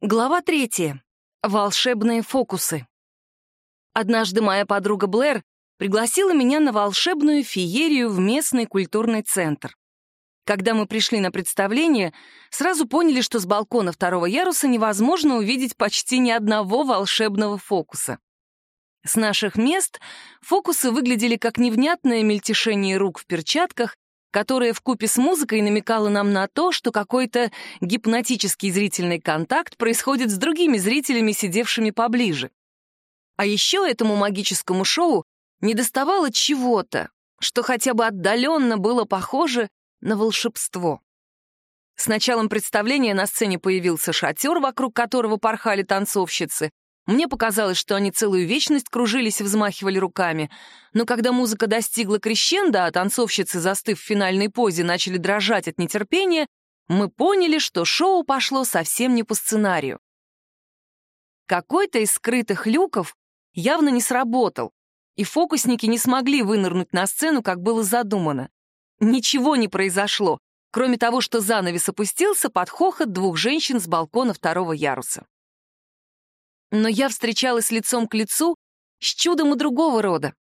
Глава третья. Волшебные фокусы. Однажды моя подруга Блэр пригласила меня на волшебную феерию в местный культурный центр. Когда мы пришли на представление, сразу поняли, что с балкона второго яруса невозможно увидеть почти ни одного волшебного фокуса. С наших мест фокусы выглядели как невнятное мельтешение рук в перчатках которая в купе с музыкой намекала нам на то, что какой-то гипнотический зрительный контакт происходит с другими зрителями, сидевшими поближе. А еще этому магическому шоу недоставало чего-то, что хотя бы отдаленно было похоже на волшебство. С началом представления на сцене появился шатер, вокруг которого порхали танцовщицы, мне показалось, что они целую вечность кружились и взмахивали руками. Но когда музыка достигла крещенда, а танцовщицы, застыв в финальной позе, начали дрожать от нетерпения, мы поняли, что шоу пошло совсем не по сценарию. Какой-то из скрытых люков явно не сработал, и фокусники не смогли вынырнуть на сцену, как было задумано. Ничего не произошло, кроме того, что занавес опустился под хохот двух женщин с балкона второго яруса. Но я встречалась лицом к лицу с чудом и другого рода.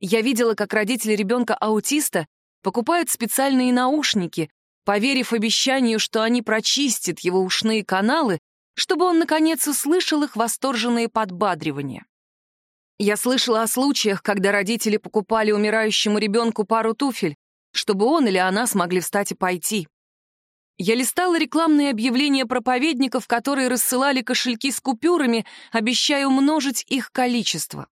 Я видела, как родители ребенка-аутиста покупают специальные наушники, поверив обещанию, что они прочистят его ушные каналы, чтобы он, наконец, услышал их восторженные подбадривания. Я слышала о случаях, когда родители покупали умирающему ребенку пару туфель, чтобы он или она смогли встать и пойти. Я листала рекламные объявления проповедников, которые рассылали кошельки с купюрами, обещая умножить их количество.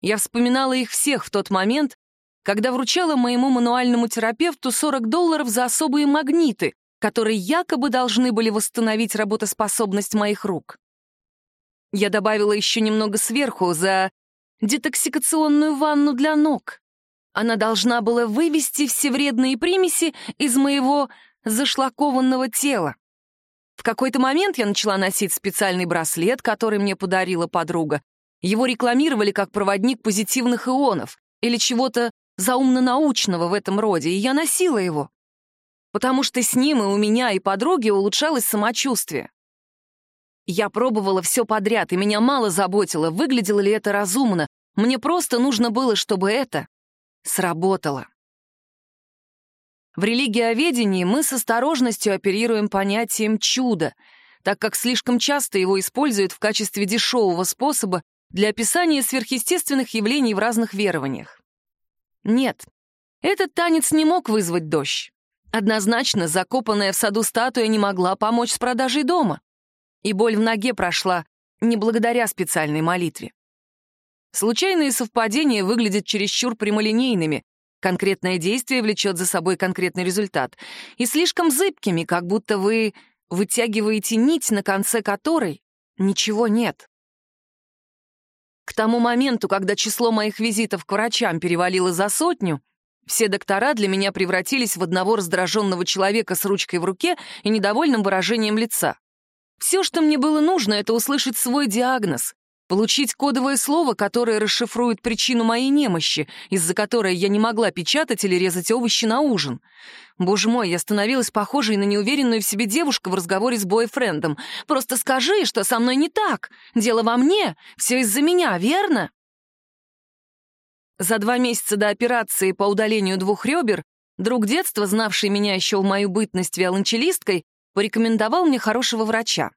Я вспоминала их всех в тот момент, когда вручала моему мануальному терапевту 40 долларов за особые магниты, которые якобы должны были восстановить работоспособность моих рук. Я добавила еще немного сверху за детоксикационную ванну для ног. Она должна была вывести все вредные примеси из моего зашлакованного тела. В какой-то момент я начала носить специальный браслет, который мне подарила подруга. Его рекламировали как проводник позитивных ионов или чего-то заумно-научного в этом роде, и я носила его. Потому что с ним и у меня, и подруги улучшалось самочувствие. Я пробовала все подряд, и меня мало заботило, выглядело ли это разумно. Мне просто нужно было, чтобы это сработало. В религиоведении мы с осторожностью оперируем понятием «чудо», так как слишком часто его используют в качестве дешевого способа для описания сверхъестественных явлений в разных верованиях. Нет, этот танец не мог вызвать дождь. Однозначно, закопанная в саду статуя не могла помочь с продажей дома. И боль в ноге прошла не благодаря специальной молитве. Случайные совпадения выглядят чересчур прямолинейными, Конкретное действие влечет за собой конкретный результат. И слишком зыбкими, как будто вы вытягиваете нить, на конце которой ничего нет. К тому моменту, когда число моих визитов к врачам перевалило за сотню, все доктора для меня превратились в одного раздраженного человека с ручкой в руке и недовольным выражением лица. Все, что мне было нужно, это услышать свой диагноз, Получить кодовое слово, которое расшифрует причину моей немощи, из-за которой я не могла печатать или резать овощи на ужин. Боже мой, я становилась похожей на неуверенную в себе девушку в разговоре с бойфрендом. Просто скажи, что со мной не так. Дело во мне. Все из-за меня, верно? За два месяца до операции по удалению двух ребер друг детства, знавший меня еще в мою бытность виолончелисткой, порекомендовал мне хорошего врача.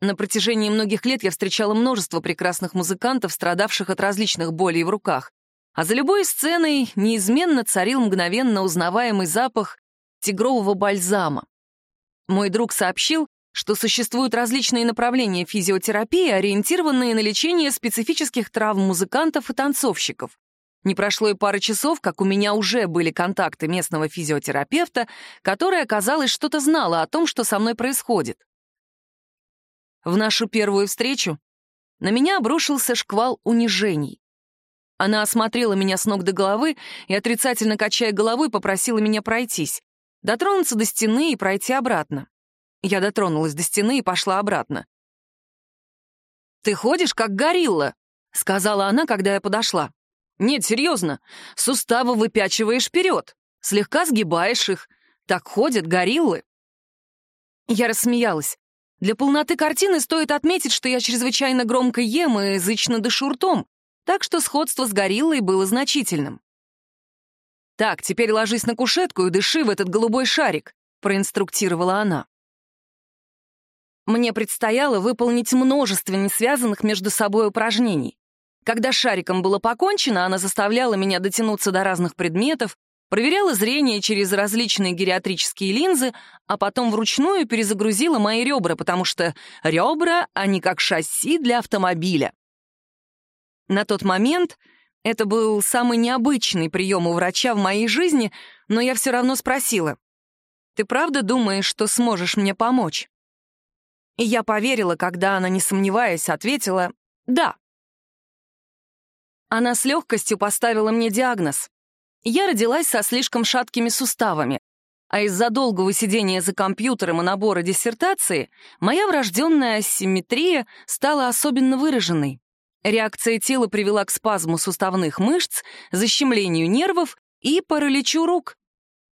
На протяжении многих лет я встречала множество прекрасных музыкантов, страдавших от различных болей в руках. А за любой сценой неизменно царил мгновенно узнаваемый запах тигрового бальзама. Мой друг сообщил, что существуют различные направления физиотерапии, ориентированные на лечение специфических травм музыкантов и танцовщиков. Не прошло и пары часов, как у меня уже были контакты местного физиотерапевта, который, оказалось, что-то знала о том, что со мной происходит. В нашу первую встречу на меня обрушился шквал унижений. Она осмотрела меня с ног до головы и, отрицательно качая головой, попросила меня пройтись, дотронуться до стены и пройти обратно. Я дотронулась до стены и пошла обратно. «Ты ходишь, как горилла», — сказала она, когда я подошла. «Нет, серьезно, суставы выпячиваешь вперед, слегка сгибаешь их. Так ходят гориллы». Я рассмеялась. Для полноты картины стоит отметить, что я чрезвычайно громко ем и язычно дышу ртом, так что сходство с гориллой было значительным. «Так, теперь ложись на кушетку и дыши в этот голубой шарик», — проинструктировала она. Мне предстояло выполнить множество несвязанных между собой упражнений. Когда шариком было покончено, она заставляла меня дотянуться до разных предметов, проверяла зрение через различные гериатрические линзы, а потом вручную перезагрузила мои ребра, потому что ребра, они как шасси для автомобиля. На тот момент это был самый необычный прием у врача в моей жизни, но я все равно спросила, «Ты правда думаешь, что сможешь мне помочь?» И я поверила, когда она, не сомневаясь, ответила «да». Она с легкостью поставила мне диагноз. Я родилась со слишком шаткими суставами, а из-за долгого сидения за компьютером и набора диссертации моя врожденная асимметрия стала особенно выраженной. Реакция тела привела к спазму суставных мышц, защемлению нервов и параличу рук.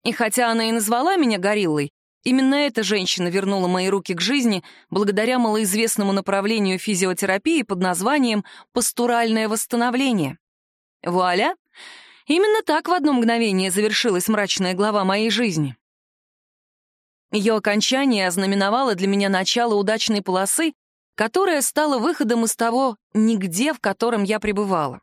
И хотя она и назвала меня гориллой, именно эта женщина вернула мои руки к жизни благодаря малоизвестному направлению физиотерапии под названием «постуральное восстановление». Вуаля! Именно так в одно мгновение завершилась мрачная глава моей жизни. Ее окончание ознаменовало для меня начало удачной полосы, которая стала выходом из того «нигде», в котором я пребывала.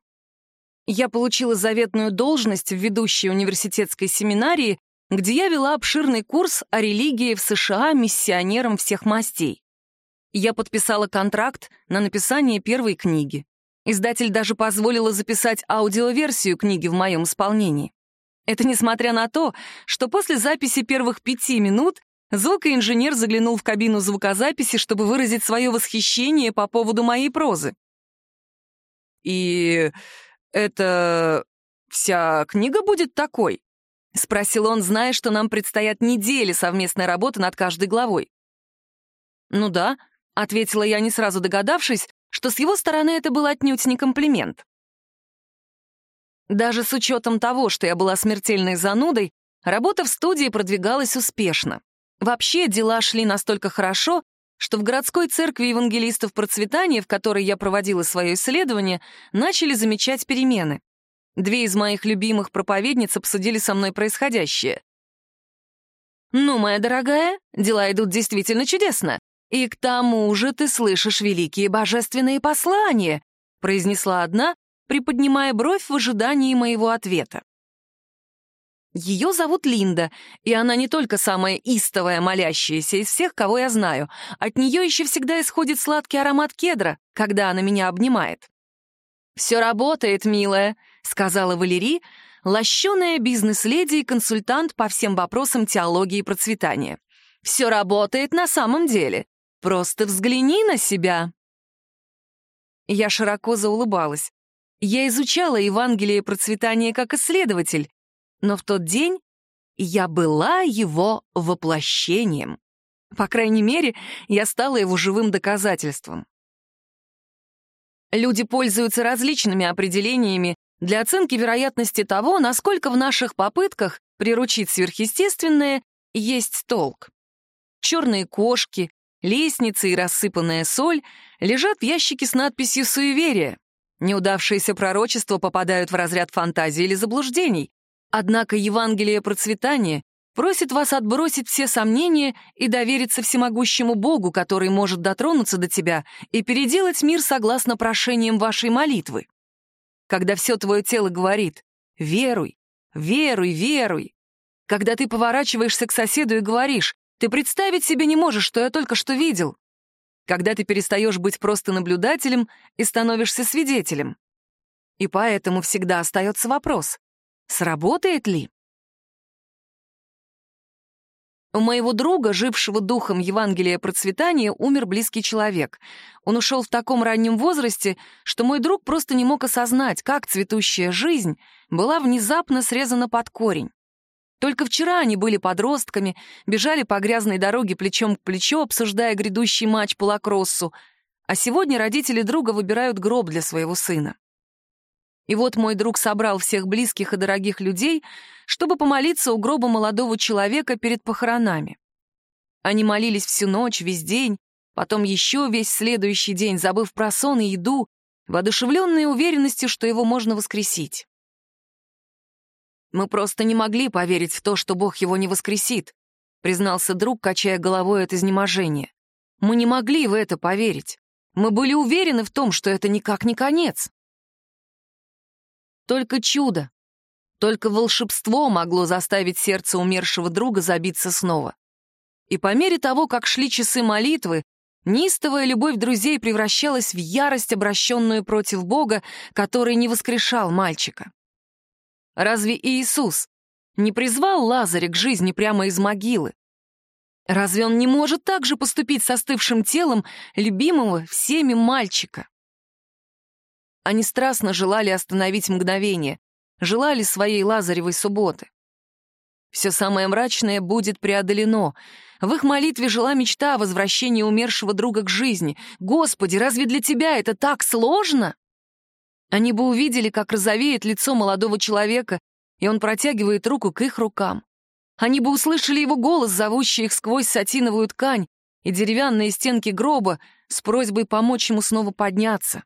Я получила заветную должность в ведущей университетской семинарии, где я вела обширный курс о религии в США миссионерам всех мастей. Я подписала контракт на написание первой книги. Издатель даже позволила записать аудиоверсию книги в моем исполнении. Это несмотря на то, что после записи первых пяти минут Звукоинженер заглянул в кабину звукозаписи, чтобы выразить свое восхищение по поводу моей прозы. «И это вся книга будет такой?» — спросил он, зная, что нам предстоят недели совместной работы над каждой главой. «Ну да», — ответила я, не сразу догадавшись, что с его стороны это был отнюдь не комплимент. Даже с учетом того, что я была смертельной занудой, работа в студии продвигалась успешно. Вообще дела шли настолько хорошо, что в городской церкви евангелистов процветания, в которой я проводила свое исследование, начали замечать перемены. Две из моих любимых проповедниц обсудили со мной происходящее. «Ну, моя дорогая, дела идут действительно чудесно. И к тому же ты слышишь великие божественные послания», произнесла одна, приподнимая бровь в ожидании моего ответа. Ее зовут Линда, и она не только самая истовая молящаяся из всех, кого я знаю. От нее еще всегда исходит сладкий аромат кедра, когда она меня обнимает. «Все работает, милая», — сказала Валерий, лощеная бизнес-леди и консультант по всем вопросам теологии и процветания. «Все работает на самом деле. Просто взгляни на себя». Я широко заулыбалась. Я изучала Евангелие процветания как исследователь, но в тот день я была его воплощением. По крайней мере, я стала его живым доказательством. Люди пользуются различными определениями для оценки вероятности того, насколько в наших попытках приручить сверхъестественное есть толк. Черные кошки, лестницы и рассыпанная соль лежат в ящике с надписью «Суеверие». Неудавшиеся пророчества попадают в разряд фантазий или заблуждений. Однако Евангелие процветания просит вас отбросить все сомнения и довериться всемогущему Богу, который может дотронуться до тебя и переделать мир согласно прошениям вашей молитвы. Когда все твое тело говорит «веруй, веруй, веруй», когда ты поворачиваешься к соседу и говоришь «ты представить себе не можешь, что я только что видел», когда ты перестаешь быть просто наблюдателем и становишься свидетелем. И поэтому всегда остается вопрос, Сработает ли? У моего друга, жившего духом Евангелия процветания, умер близкий человек. Он ушел в таком раннем возрасте, что мой друг просто не мог осознать, как цветущая жизнь была внезапно срезана под корень. Только вчера они были подростками, бежали по грязной дороге плечом к плечу, обсуждая грядущий матч по лакроссу, а сегодня родители друга выбирают гроб для своего сына. И вот мой друг собрал всех близких и дорогих людей, чтобы помолиться у гроба молодого человека перед похоронами. Они молились всю ночь, весь день, потом еще весь следующий день, забыв про сон и еду, воодушевленные уверенностью, что его можно воскресить. «Мы просто не могли поверить в то, что Бог его не воскресит», признался друг, качая головой от изнеможения. «Мы не могли в это поверить. Мы были уверены в том, что это никак не конец». Только чудо, только волшебство могло заставить сердце умершего друга забиться снова. И по мере того, как шли часы молитвы, неистовая любовь друзей превращалась в ярость, обращенную против Бога, который не воскрешал мальчика. Разве Иисус не призвал Лазаря к жизни прямо из могилы? Разве он не может так же поступить с остывшим телом любимого всеми мальчика? Они страстно желали остановить мгновение, желали своей Лазаревой субботы. Все самое мрачное будет преодолено. В их молитве жила мечта о возвращении умершего друга к жизни. Господи, разве для тебя это так сложно? Они бы увидели, как розовеет лицо молодого человека, и он протягивает руку к их рукам. Они бы услышали его голос, зовущий их сквозь сатиновую ткань и деревянные стенки гроба с просьбой помочь ему снова подняться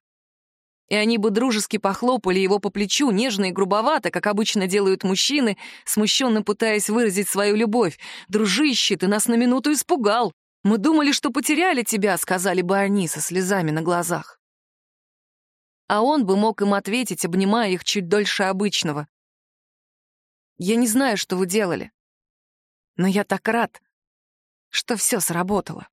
и они бы дружески похлопали его по плечу, нежно и грубовато, как обычно делают мужчины, смущенно пытаясь выразить свою любовь. «Дружище, ты нас на минуту испугал! Мы думали, что потеряли тебя», — сказали бы они со слезами на глазах. А он бы мог им ответить, обнимая их чуть дольше обычного. «Я не знаю, что вы делали, но я так рад, что все сработало».